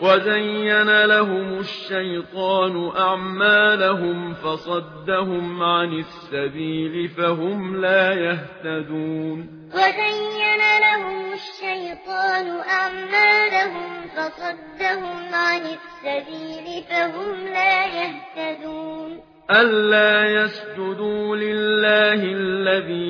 وزين لهم الشيطان أعمالهم فصدهم عن السبيل فهم لا يهتدون. وزين لهم الشيطان أعمالهم فصدهم عن السبيل فهم لا يهتدون. ألا يسجدوا لله الذي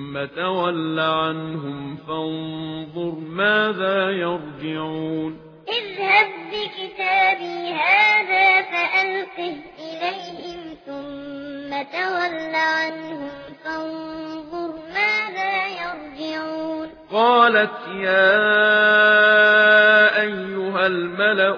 ثُمَّ تَوَلَّ عَنْهُمْ فَانظُرْ مَاذَا يَرْجِعُونَ اذْهَبْ بِكِتَابِي هَذَا فَأَلْقِهْ إِلَيْهِمْ ثُمَّ تَوَلَّ عَنْهُمْ فَانظُرْ مَاذَا يَرْجِعُونَ قَالَتْ يَا أَيُّهَا الْمَلَأُ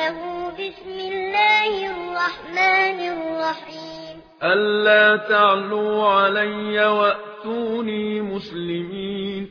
له بسم الله الرحمن الرحيم ألا تعلوا علي وأتوني مسلمين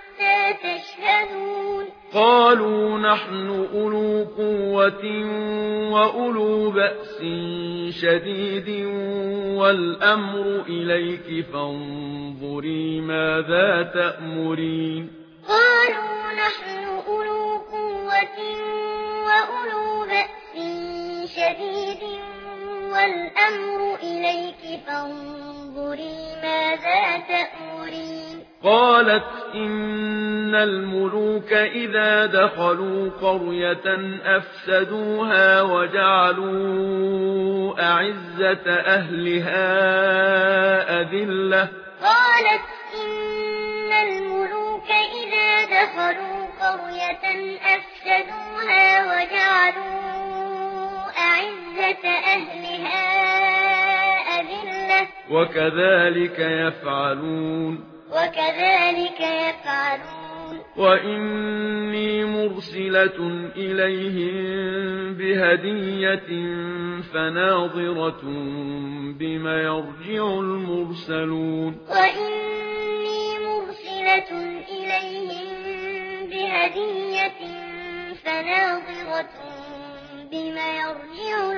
تشهدون. قالوا نحن أولو قوة وأولو بأس شديد والأمر إليك فانظري ماذا تأمرين. قالوا نحن أولو قوة وأولو بأس شديد والأمر إليك فانظري ماذا تأمرين. قالت إن الملوك إذا دخلوا قرية أفسدوها وجعلوا أعزة أهلها أذلة. قالت إن الملوك إذا دخلوا قرية أفسدوها وجعلوا أعزة أهلها أذلة. وكذلك يفعلون. وكذلك يفعلون. وإني مرسلة إليهم بهدية فناظرة بما يرجع المرسلون. وإني مرسلة إليهم بهدية فناظرة بما يرجع